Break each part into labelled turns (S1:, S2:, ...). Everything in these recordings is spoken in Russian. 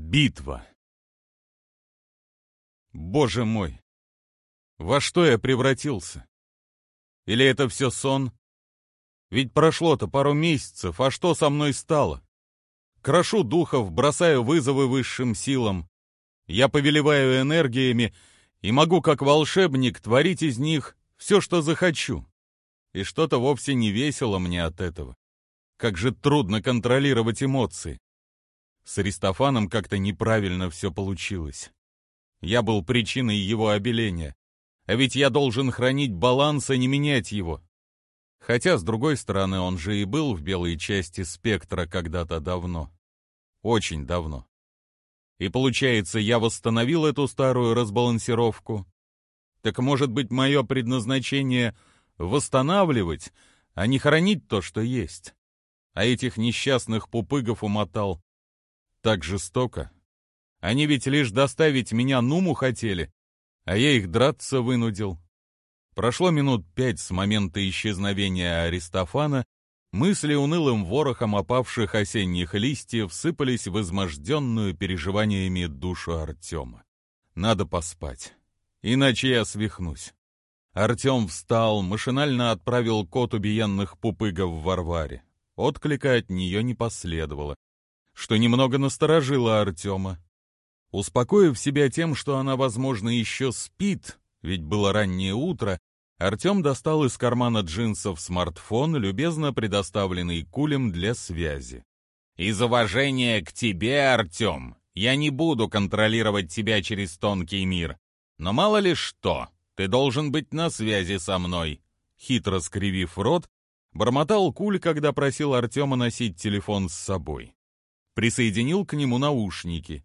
S1: Битва. Боже мой! Во что я превратился? Или это все сон? Ведь прошло-то пару месяцев, а что со мной стало? Крошу духов, бросаю вызовы высшим силам. Я повелеваю энергиями и могу, как волшебник, творить из них все, что захочу. И что-то вовсе не весело мне от этого. Как же трудно контролировать эмоции. С Аристофаном как-то неправильно все получилось. Я был причиной его обеления. А ведь я должен хранить баланс, а не менять его. Хотя, с другой стороны, он же и был в белой части спектра когда-то давно. Очень давно. И получается, я восстановил эту старую разбалансировку. Так может быть, мое предназначение — восстанавливать, а не хранить то, что есть. А этих несчастных пупыгов умотал. Так жестоко. Они ведь лишь доставить меня Нуму хотели, а я их драться вынудил. Прошло минут пять с момента исчезновения Аристофана, мысли унылым ворохом опавших осенних листьев сыпались в изможденную переживаниями душу Артема. Надо поспать, иначе я свихнусь. Артем встал, машинально отправил кот убиенных пупыгов в Варваре. Отклика от нее не последовало, что немного насторожило Артема. Успокоив себя тем, что она, возможно, еще спит, ведь было раннее утро, Артем достал из кармана джинсов смартфон, любезно предоставленный Кулем для связи. «Из уважения к тебе, Артем, я не буду контролировать тебя через тонкий мир. Но мало ли что, ты должен быть на связи со мной». Хитро скривив рот, бормотал Куль, когда просил Артема носить телефон с собой. Присоединил к нему наушники.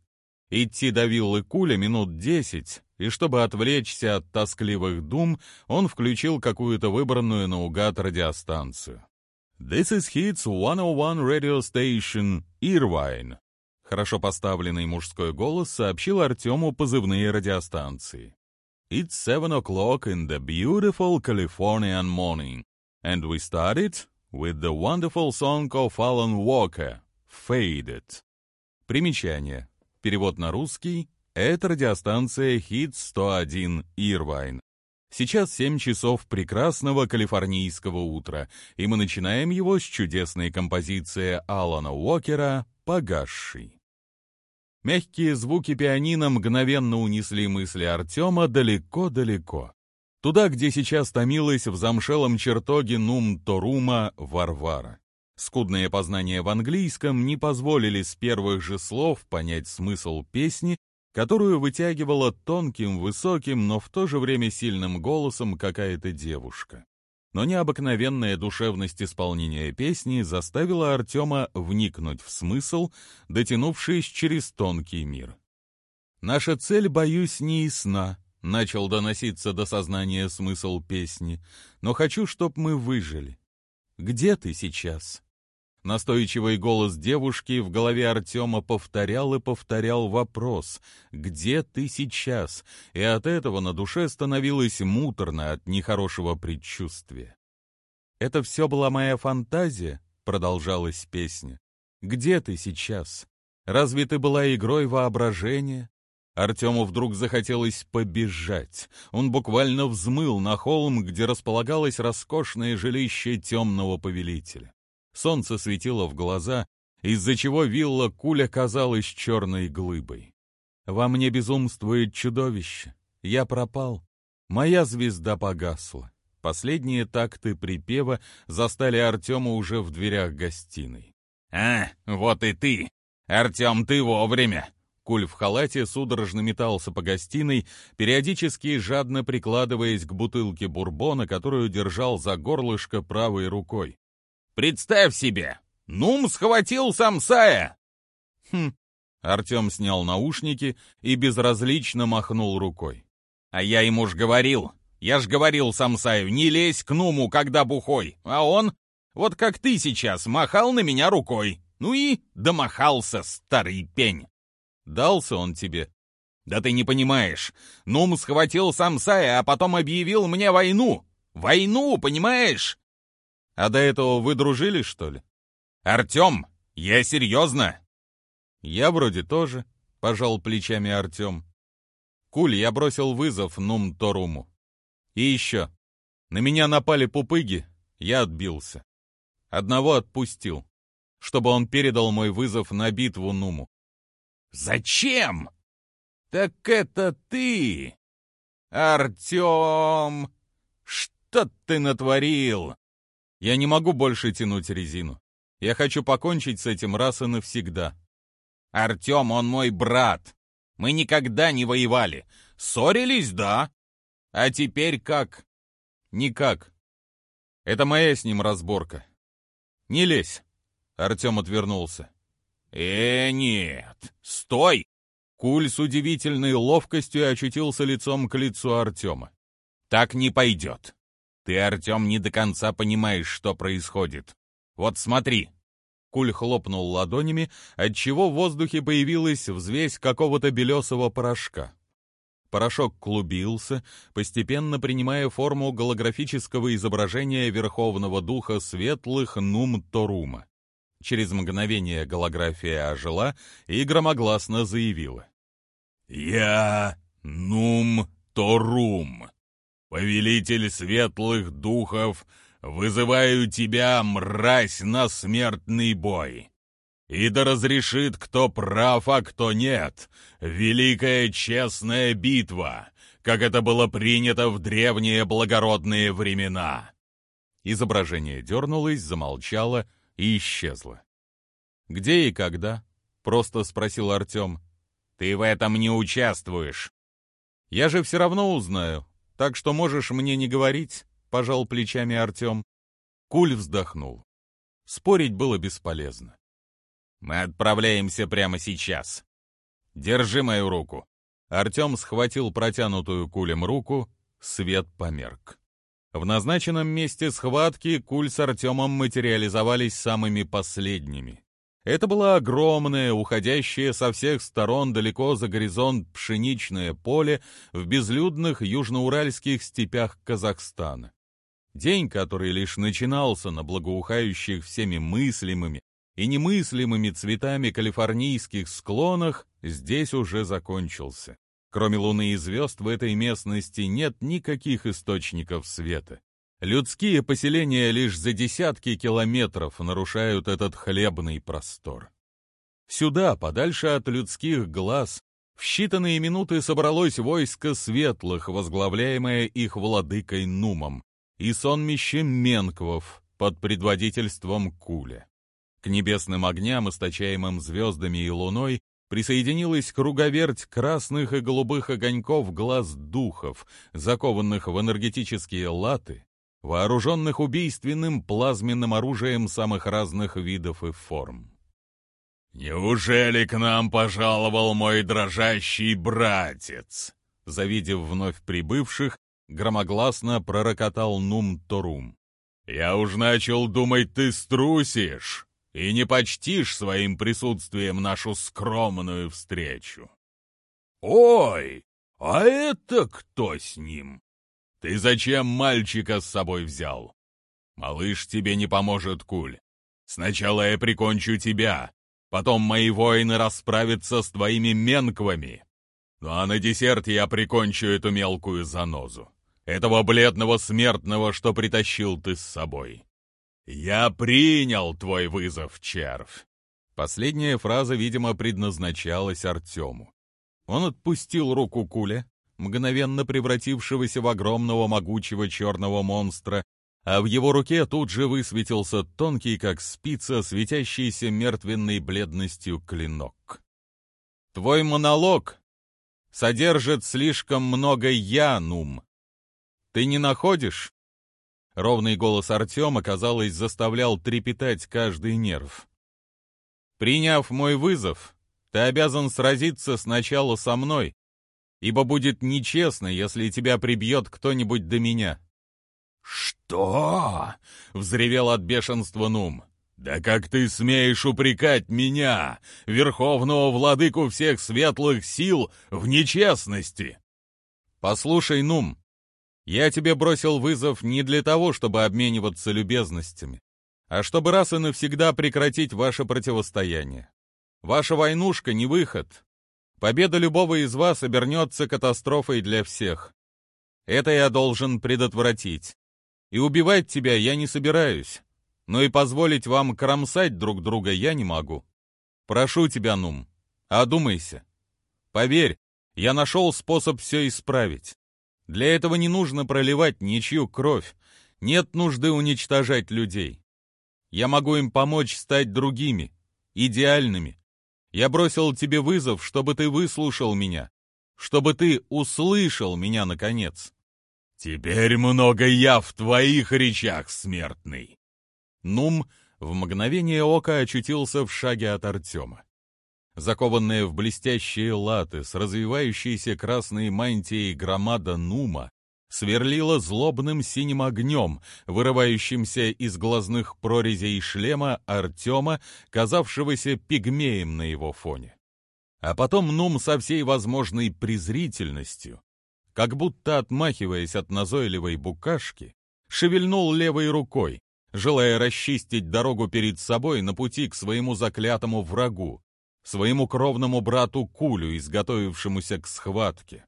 S1: Идти до виллы Куля минут десять, и чтобы отвлечься от тоскливых дум, он включил какую-то выбранную наугад радиостанцию. «This is Hits 101 Radio Station, Irvine», хорошо поставленный мужской голос сообщил Артему позывные радиостанции. «It's seven o'clock in the beautiful Californian morning, and we started with the wonderful song of Alan Walker, Faded». Примечание. Перевод на русский это радиостанция Hit 101 Ирвайн. Сейчас 7 часов прекрасного калифорнийского утра, и мы начинаем его с чудесной композиции Алана Уокера «Погасший». Мягкие звуки пианино мгновенно унесли мысли Артема далеко-далеко. Туда, где сейчас томилась в замшелом чертоге Нум-Торума Варвара. Скудные познания в английском не позволили с первых же слов понять смысл песни, которую вытягивала тонким, высоким, но в то же время сильным голосом какая-то девушка. Но необыкновенная душевность исполнения песни заставила Артема вникнуть в смысл, дотянувшись через тонкий мир. «Наша цель, боюсь, не ясна», — начал доноситься до сознания смысл песни, «но хочу, чтоб мы выжили. Где ты сейчас?» Настойчивый голос девушки в голове Артема повторял и повторял вопрос «Где ты сейчас?» И от этого на душе становилось муторно от нехорошего предчувствия. «Это все была моя фантазия?» — продолжалась песня. «Где ты сейчас? Разве ты была игрой воображения?» Артему вдруг захотелось побежать. Он буквально взмыл на холм, где располагалось роскошное жилище темного повелителя. Солнце светило в глаза, из-за чего вилла Куля казалась черной глыбой. «Во мне безумствует чудовище. Я пропал. Моя звезда погасла». Последние такты припева застали Артема уже в дверях гостиной.
S2: «А, вот и ты! Артем, ты вовремя!»
S1: Куль в халате судорожно метался по гостиной, периодически жадно прикладываясь к бутылке бурбона, которую держал за горлышко правой рукой.
S2: Представь себе, Нум схватил самсая!»
S1: «Хм». Артем снял наушники и безразлично махнул рукой.
S2: «А я ему ж говорил, я ж говорил самсаю, не лезь к Нуму, когда бухой, а он, вот как ты сейчас, махал на меня рукой. Ну и домахался, старый пень».
S1: «Дался он тебе?»
S2: «Да ты не понимаешь. Нум схватил самсая, а потом объявил мне войну. Войну, понимаешь?»
S1: А до этого вы дружили, что ли?
S2: Артем, я серьезно.
S1: Я вроде тоже. пожал плечами Артем. Куль, я бросил вызов Нум Торуму. И еще. На меня напали пупыги, я отбился. Одного отпустил, чтобы он передал мой вызов на битву Нуму.
S2: «Зачем?» «Так это ты!» «Артем! Что ты натворил?»
S1: «Я не могу больше тянуть резину. Я хочу покончить с этим раз и навсегда».
S2: «Артем, он мой брат. Мы никогда не воевали. Ссорились, да. А теперь как?»
S1: «Никак. Это моя с ним разборка. Не лезь». Артем отвернулся.
S2: «Э, нет. Стой!»
S1: Куль с удивительной ловкостью очутился лицом к лицу Артема.
S2: «Так не пойдет. Ты, Артем, не до конца понимаешь, что происходит. Вот смотри».
S1: Куль хлопнул ладонями, отчего в воздухе появилась взвесь какого-то белесого порошка. Порошок клубился, постепенно принимая форму голографического изображения Верховного Духа Светлых Нум-Торума. Через мгновение голография ожила и громогласно заявила.
S3: «Я Нум Торум, повелитель светлых духов, вызываю тебя, мразь, на смертный бой. И да разрешит, кто прав, а кто нет, великая честная битва, как это было принято в древние благородные времена».
S1: Изображение дернулось, замолчало и исчезло. «Где и когда?» — просто спросил Артем.
S2: Ты в этом не участвуешь.
S1: Я же все равно узнаю, так что можешь мне не говорить, пожал плечами Артем. Куль вздохнул. Спорить было бесполезно.
S2: Мы отправляемся прямо сейчас. Держи мою руку.
S1: Артем схватил протянутую кулем руку, свет померк. В назначенном месте схватки Куль с Артемом материализовались самыми последними. Это было огромное, уходящее со всех сторон далеко за горизонт пшеничное поле в безлюдных южноуральских степях Казахстана. День, который лишь начинался на благоухающих всеми мыслимыми и немыслимыми цветами калифорнийских склонах, здесь уже закончился. Кроме луны и звезд в этой местности нет никаких источников света. Людские поселения лишь за десятки километров нарушают этот хлебный простор. Сюда, подальше от людских глаз, в считанные минуты собралось войско светлых, возглавляемое их владыкой Нумом, и сонмище Менквов под предводительством Куля. К небесным огням, источаемым звездами и луной, присоединилась круговерть красных и голубых огоньков глаз духов, закованных в энергетические латы, вооруженных убийственным плазменным оружием самых разных видов и форм.
S3: «Неужели к нам пожаловал мой дрожащий братец?»
S1: Завидев вновь прибывших, громогласно пророкотал Нум Торум.
S3: «Я уж начал думать, ты струсишь и не почтишь своим присутствием нашу скромную встречу». «Ой, а это кто с ним?» Ты зачем мальчика с собой взял? Малыш тебе не поможет, Куль. Сначала я прикончу тебя, потом мои воины расправятся с твоими менквами. Ну а на десерт я прикончу эту мелкую занозу. Этого бледного смертного, что притащил ты с собой. Я принял твой вызов, червь.
S1: Последняя фраза, видимо, предназначалась Артему. Он отпустил руку Куля, мгновенно превратившегося в огромного могучего черного монстра, а в его руке тут же высветился тонкий, как спица, светящийся мертвенной бледностью клинок. «Твой монолог содержит слишком много «я», Нум. Ты не находишь?» Ровный голос Артема, казалось, заставлял трепетать каждый нерв. «Приняв мой вызов, ты обязан сразиться сначала со мной, ибо будет нечестно, если тебя прибьет кто-нибудь до меня».
S3: «Что?» — взревел от бешенства Нум. «Да как ты смеешь упрекать меня, верховного владыку всех светлых сил, в нечестности?»
S1: «Послушай, Нум, я тебе бросил вызов не для того, чтобы обмениваться любезностями, а чтобы раз и навсегда прекратить ваше противостояние. Ваша войнушка не выход, Победа любого из вас обернется катастрофой для всех. Это я должен предотвратить. И убивать тебя я не собираюсь, но и позволить вам кромсать друг друга я не могу. Прошу тебя, Нум, одумайся. Поверь, я нашел способ все исправить. Для этого не нужно проливать ничью кровь, нет нужды уничтожать людей. Я могу им помочь стать другими, идеальными. Я бросил тебе вызов, чтобы ты выслушал меня, чтобы ты услышал меня, наконец.
S3: Теперь много я в твоих речах, смертный.
S1: Нум в мгновение ока очутился в шаге от Артема. Закованная в блестящие латы с развивающейся красной мантией громада Нума сверлила злобным синим огнем, вырывающимся из глазных прорезей шлема Артема, казавшегося пигмеем на его фоне. А потом Нум со всей возможной презрительностью, как будто отмахиваясь от назойливой букашки, шевельнул левой рукой, желая расчистить дорогу перед собой на пути к своему заклятому врагу, своему кровному брату Кулю, изготовившемуся к схватке.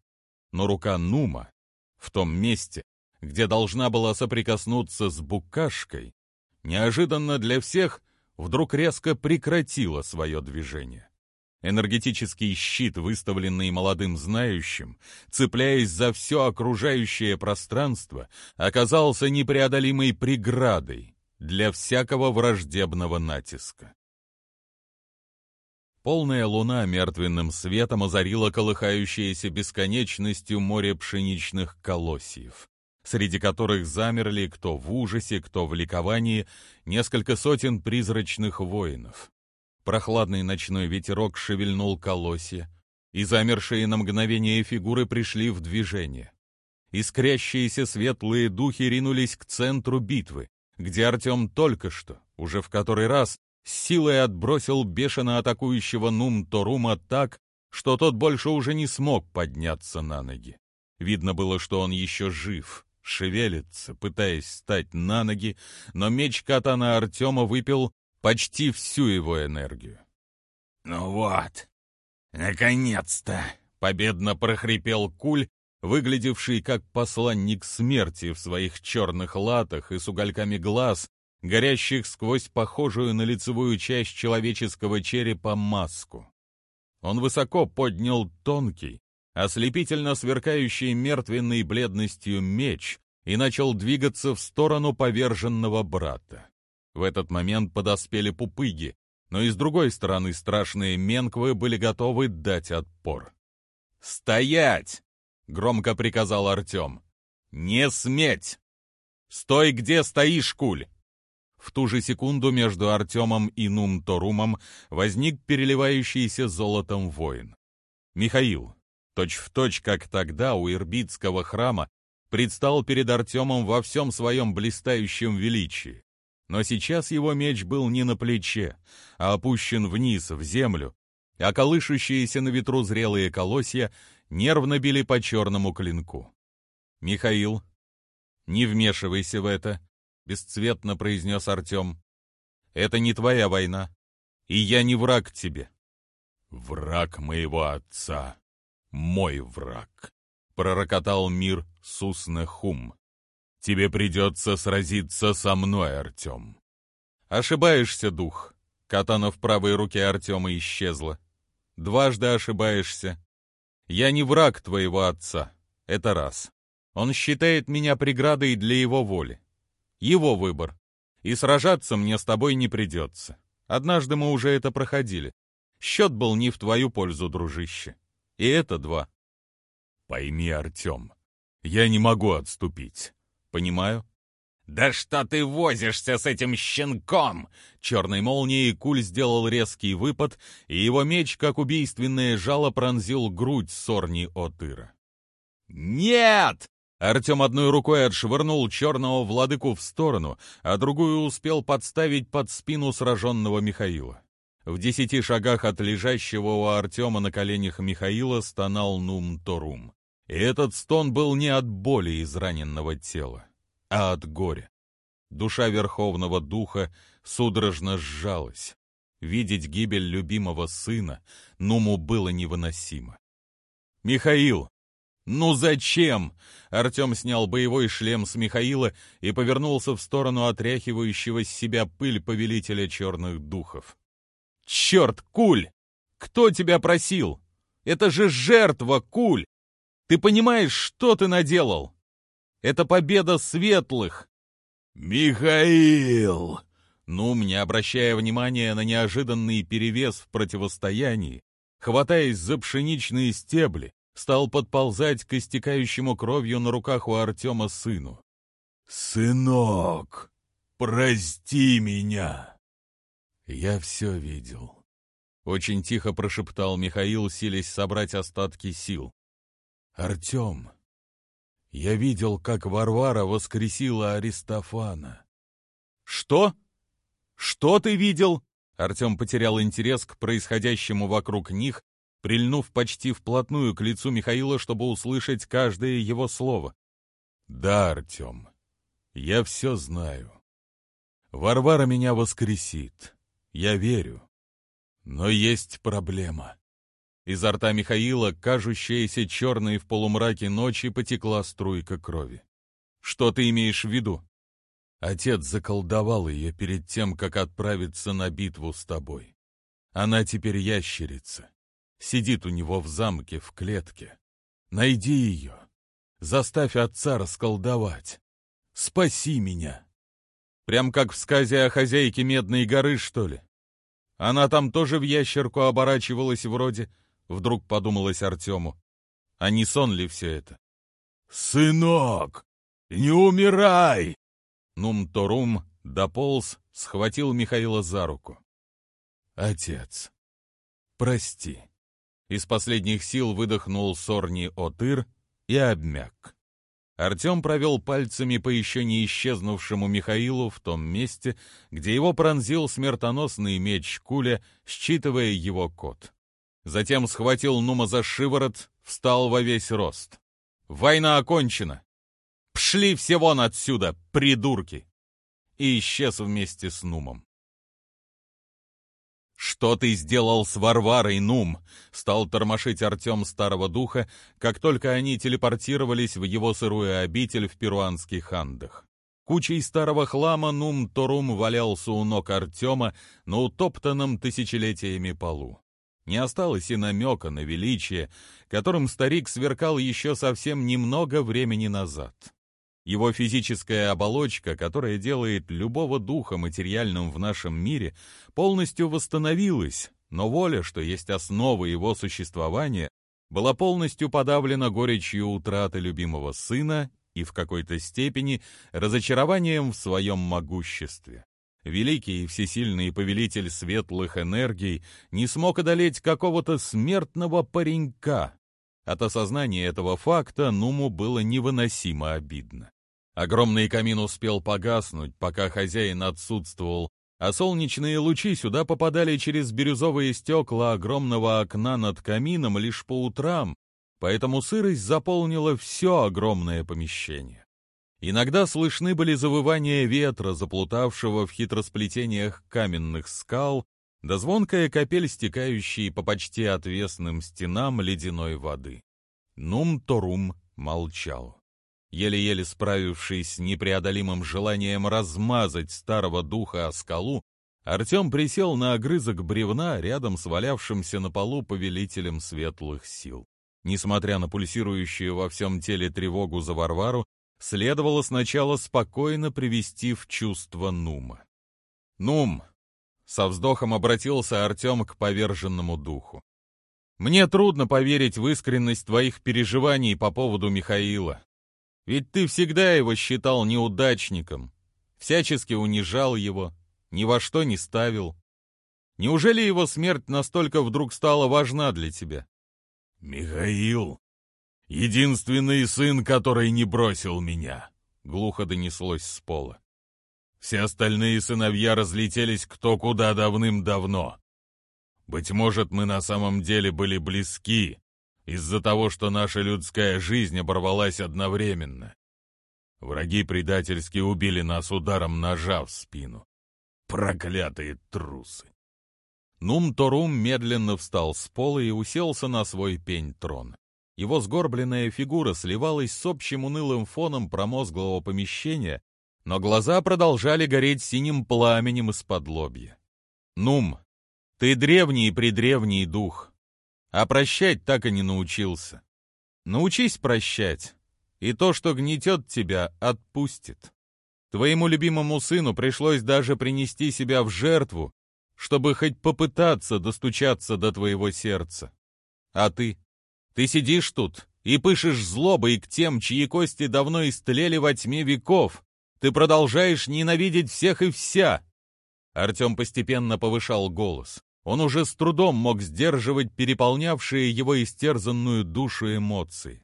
S1: Но рука Нума в том месте, где должна была соприкоснуться с букашкой, неожиданно для всех вдруг резко прекратила свое движение. Энергетический щит, выставленный молодым знающим, цепляясь за все окружающее пространство, оказался непреодолимой преградой для всякого враждебного натиска. Полная луна мертвенным светом озарила колыхающееся бесконечностью море пшеничных колосьев, среди которых замерли кто в ужасе, кто в ликовании несколько сотен призрачных воинов. Прохладный ночной ветерок шевельнул колосья, и замершие на мгновение фигуры пришли в движение. Искрящиеся светлые духи ринулись к центру битвы, где Артем только что, уже в который раз, силой отбросил бешено атакующего Нум-Торума так, что тот больше уже не смог подняться на ноги. Видно было, что он еще жив, шевелится, пытаясь встать на ноги, но меч катана Артема выпил почти всю его энергию.
S2: «Ну вот, наконец-то!»
S1: — победно прохрипел Куль, выглядевший как посланник смерти в своих черных латах и с угольками глаз, горящих сквозь похожую на лицевую часть человеческого черепа маску. Он высоко поднял тонкий, ослепительно сверкающий мертвенной бледностью меч и начал двигаться в сторону поверженного брата. В этот момент подоспели пупыги, но и с другой стороны страшные менквы были готовы дать отпор. «Стоять!» — громко приказал Артем. «Не сметь! Стой, где стоишь, куль!» В ту же секунду между Артемом и Нум-Торумом возник переливающийся золотом воин. Михаил, точь-в-точь, точь, как тогда у Ирбитского храма, предстал перед Артемом во всем своем блистающем величии. Но сейчас его меч был не на плече, а опущен вниз, в землю, а колышущиеся на ветру зрелые колосья нервно били по черному клинку. «Михаил, не вмешивайся в это», — бесцветно произнес Артем. «Это не твоя война, и я не враг тебе».
S3: «Враг моего отца, мой враг», — пророкотал мир Суснехум. «Тебе придется сразиться со мной, Артем».
S1: «Ошибаешься, дух». Катана в правой руке Артема исчезла. «Дважды ошибаешься. Я не враг твоего отца. Это раз. Он считает меня преградой для его воли. Его выбор. И сражаться мне с тобой не придется. Однажды мы уже это проходили. Счет был не в твою пользу, дружище. И это два.
S3: Пойми, Артем, я не могу отступить.
S1: Понимаю.
S2: «Да что ты возишься с этим щенком?»
S1: Черной молнией Куль сделал резкий выпад, и его меч, как убийственное жало, пронзил грудь Сорни Отыра.
S2: «Нет!»
S1: Артем одной рукой отшвырнул черного владыку в сторону, а другую успел подставить под спину сраженного Михаила. В десяти шагах от лежащего у Артема на коленях Михаила стонал Нум-Торум. И этот стон был не от боли израненного тела, а от горя. Душа Верховного Духа судорожно сжалась. Видеть гибель любимого сына Нуму было невыносимо. «Михаил! Ну зачем?» Артем снял боевой шлем с Михаила и повернулся в сторону отряхивающего с себя пыль повелителя черных духов. «Черт, Куль! Кто тебя просил? Это же жертва, Куль! Ты понимаешь, что ты наделал? Это победа светлых!»
S3: «Михаил!»
S1: Нум, не обращая внимания на неожиданный перевес в противостоянии, хватаясь за пшеничные стебли, стал подползать к истекающему кровью на руках у Артема сыну.
S3: «Сынок, прости меня!»
S1: «Я все видел», — очень тихо прошептал Михаил, силясь собрать остатки сил. «Артем, я видел, как Варвара воскресила Аристофана». «Что?» «Что ты видел?» Артем потерял интерес к происходящему вокруг них, прильнув почти вплотную к лицу Михаила, чтобы услышать каждое его слово. «Да, Артем, я все знаю. Варвара меня воскресит. Я верю. Но есть проблема». Изо рта Михаила, кажущаяся черной в полумраке ночи, потекла струйка крови. «Что ты имеешь в виду?» Отец заколдовал ее перед тем, как отправиться на битву с тобой. Она теперь ящерица. Сидит у него в замке, в клетке. Найди ее. Заставь отца расколдовать. Спаси меня. Прям как в сказе о хозяйке Медной горы, что ли? Она там тоже в ящерку оборачивалась вроде, вдруг подумалось Артему. А не сон ли все это?
S3: «Сынок, не умирай!»
S1: Нум-Торум дополз, схватил Михаила за руку. «Отец, прости». Из последних сил выдохнул Сорни Отыр и обмяк. Артем провел пальцами по еще не исчезнувшему Михаилу в том месте, где его пронзил смертоносный меч Куля, считывая его код. Затем схватил Нума за шиворот, встал во весь рост. «Война окончена! Пшли все вон отсюда, придурки!» И исчез вместе с Нумом. «Что ты сделал с Варварой, Нум?» — стал тормошить Артем Старого Духа, как только они телепортировались в его сырую обитель в перуанских Андах. Кучей старого хлама Нум Торум валялся у ног Артема на утоптанном тысячелетиями полу. Не осталось и намека на величие, которым старик сверкал еще совсем немного времени назад. Его физическая оболочка, которая делает любого духа материальным в нашем мире, полностью восстановилась, но воля, что есть основа его существования, была полностью подавлена горечью утраты любимого сына и в какой-то степени разочарованием в своем могуществе. Великий и всесильный повелитель светлых энергий не смог одолеть какого-то смертного паренька. От осознания этого факта Нуму было невыносимо обидно. Огромный камин успел погаснуть, пока хозяин отсутствовал, а солнечные лучи сюда попадали через бирюзовые стекла огромного окна над камином лишь по утрам, поэтому сырость заполнила все огромное помещение. Иногда слышны были завывания ветра, заплутавшего в хитросплетениях каменных скал, да звонкая капель, стекающая по почти отвесным стенам ледяной воды. Нум-Торум молчал еле-еле справившись с непреодолимым желанием размазать старого духа о скалу, Артем присел на огрызок бревна рядом с валявшимся на полу повелителем светлых сил. Несмотря на пульсирующую во всем теле тревогу за Варвару, следовало сначала спокойно привести в чувство Нума. «Нум!» — со вздохом обратился Артем к поверженному духу. «Мне трудно поверить в искренность твоих переживаний по поводу Михаила. Ведь ты всегда его считал неудачником, всячески унижал его, ни во что не ставил. Неужели его смерть настолько вдруг стала важна для тебя?
S3: «Михаил, единственный сын, который не бросил меня», — глухо донеслось с пола. «Все остальные сыновья разлетелись кто куда давным-давно. Быть может, мы на самом деле были близки, из-за того, что наша людская жизнь оборвалась одновременно. Враги предательски убили нас ударом ножа в спину. Проклятые трусы!
S1: Нум-Торум медленно встал с пола и уселся на свой пень-трон. Его сгорбленная фигура сливалась с общим унылым фоном промозглого помещения, но глаза продолжали гореть синим пламенем из-под лобья. «Нум, ты древний-предревний дух, а прощать так и не научился. Научись прощать, и то, что гнетет тебя, отпустит. Твоему любимому сыну пришлось даже принести себя в жертву, чтобы хоть попытаться достучаться до твоего сердца. А ты? Ты сидишь тут и пышешь злобой к тем, чьи кости давно истлели во тьме веков. Ты продолжаешь ненавидеть всех и вся. Артем постепенно повышал голос. Он уже с трудом мог сдерживать переполнявшие его истерзанную душу эмоции.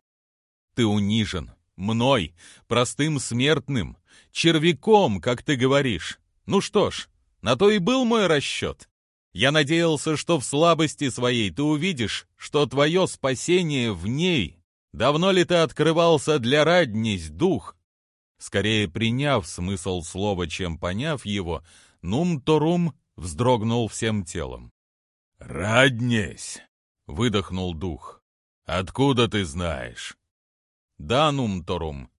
S1: Ты унижен. Мной, простым смертным, червяком, как ты говоришь. Ну что ж, на то и был мой расчет. Я надеялся, что в слабости своей ты увидишь, что твое спасение в ней. Давно ли ты открывался для раднись, дух? Скорее приняв смысл слова, чем поняв его, Нум-Торум вздрогнул всем телом.
S3: «Раднесь!» — выдохнул дух. «Откуда ты знаешь?»
S1: «Да, Нум-Торум,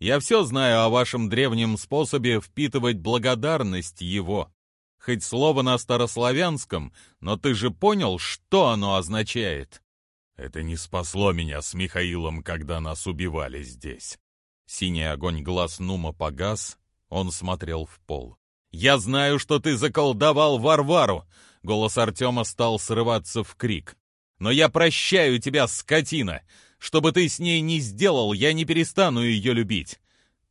S1: я все знаю о вашем древнем способе впитывать благодарность его. Хоть слово на старославянском, но ты же понял, что оно означает?»
S3: «Это не спасло меня с Михаилом, когда нас убивали здесь».
S1: Синий огонь глаз Нума погас, он смотрел в пол. «Я знаю, что ты заколдовал Варвару!» Голос Артема стал срываться в крик. «Но я прощаю тебя, скотина! Что бы ты с ней ни сделал, я не перестану ее любить!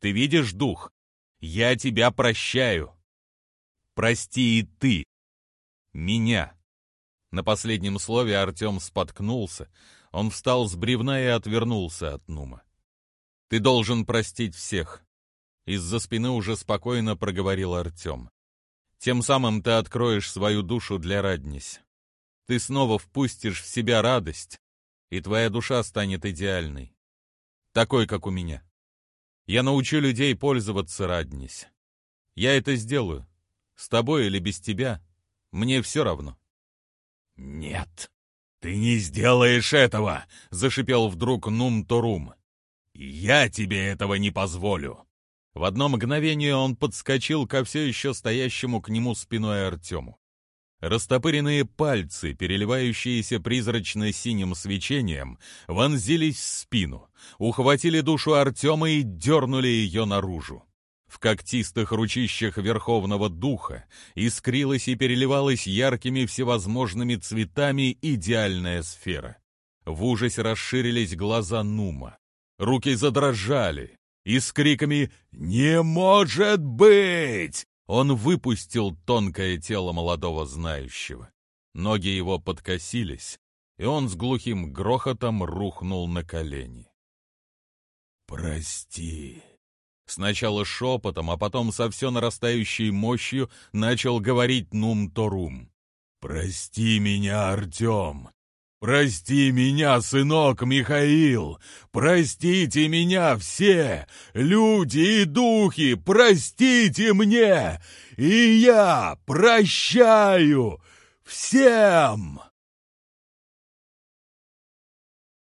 S1: Ты видишь дух? Я тебя прощаю! Прости и ты! Меня!» На последнем слове Артем споткнулся. Он встал с бревна и отвернулся от Нума. «Ты должен простить всех. Из-за спины уже спокойно проговорил Артем. «Тем самым ты откроешь свою душу для Раднись. Ты снова впустишь в себя радость, и твоя душа станет идеальной. Такой, как у меня. Я научу людей пользоваться Раднись. Я это сделаю. С тобой или без тебя. Мне все равно».
S3: «Нет, ты не сделаешь этого!» — зашипел вдруг Нум-Торум. «Я тебе этого не позволю!»
S1: В одно мгновение он подскочил ко все еще стоящему к нему спиной Артему. Растопыренные пальцы, переливающиеся призрачно-синим свечением, вонзились в спину, ухватили душу Артема и дернули ее наружу. В когтистых ручищах Верховного Духа искрилась и переливалась яркими всевозможными цветами идеальная сфера. В ужасе расширились глаза Нума. Руки задрожали, и с криками «Не может быть!» он выпустил тонкое тело молодого знающего. Ноги его подкосились, и он с глухим грохотом рухнул на колени.
S3: «Прости!»
S1: Сначала шепотом, а потом со все нарастающей мощью начал говорить Нум-Торум.
S3: «Прости меня, Артем! Прости меня, сынок Михаил! Простите меня все! Люди и духи, простите мне! И я прощаю всем!»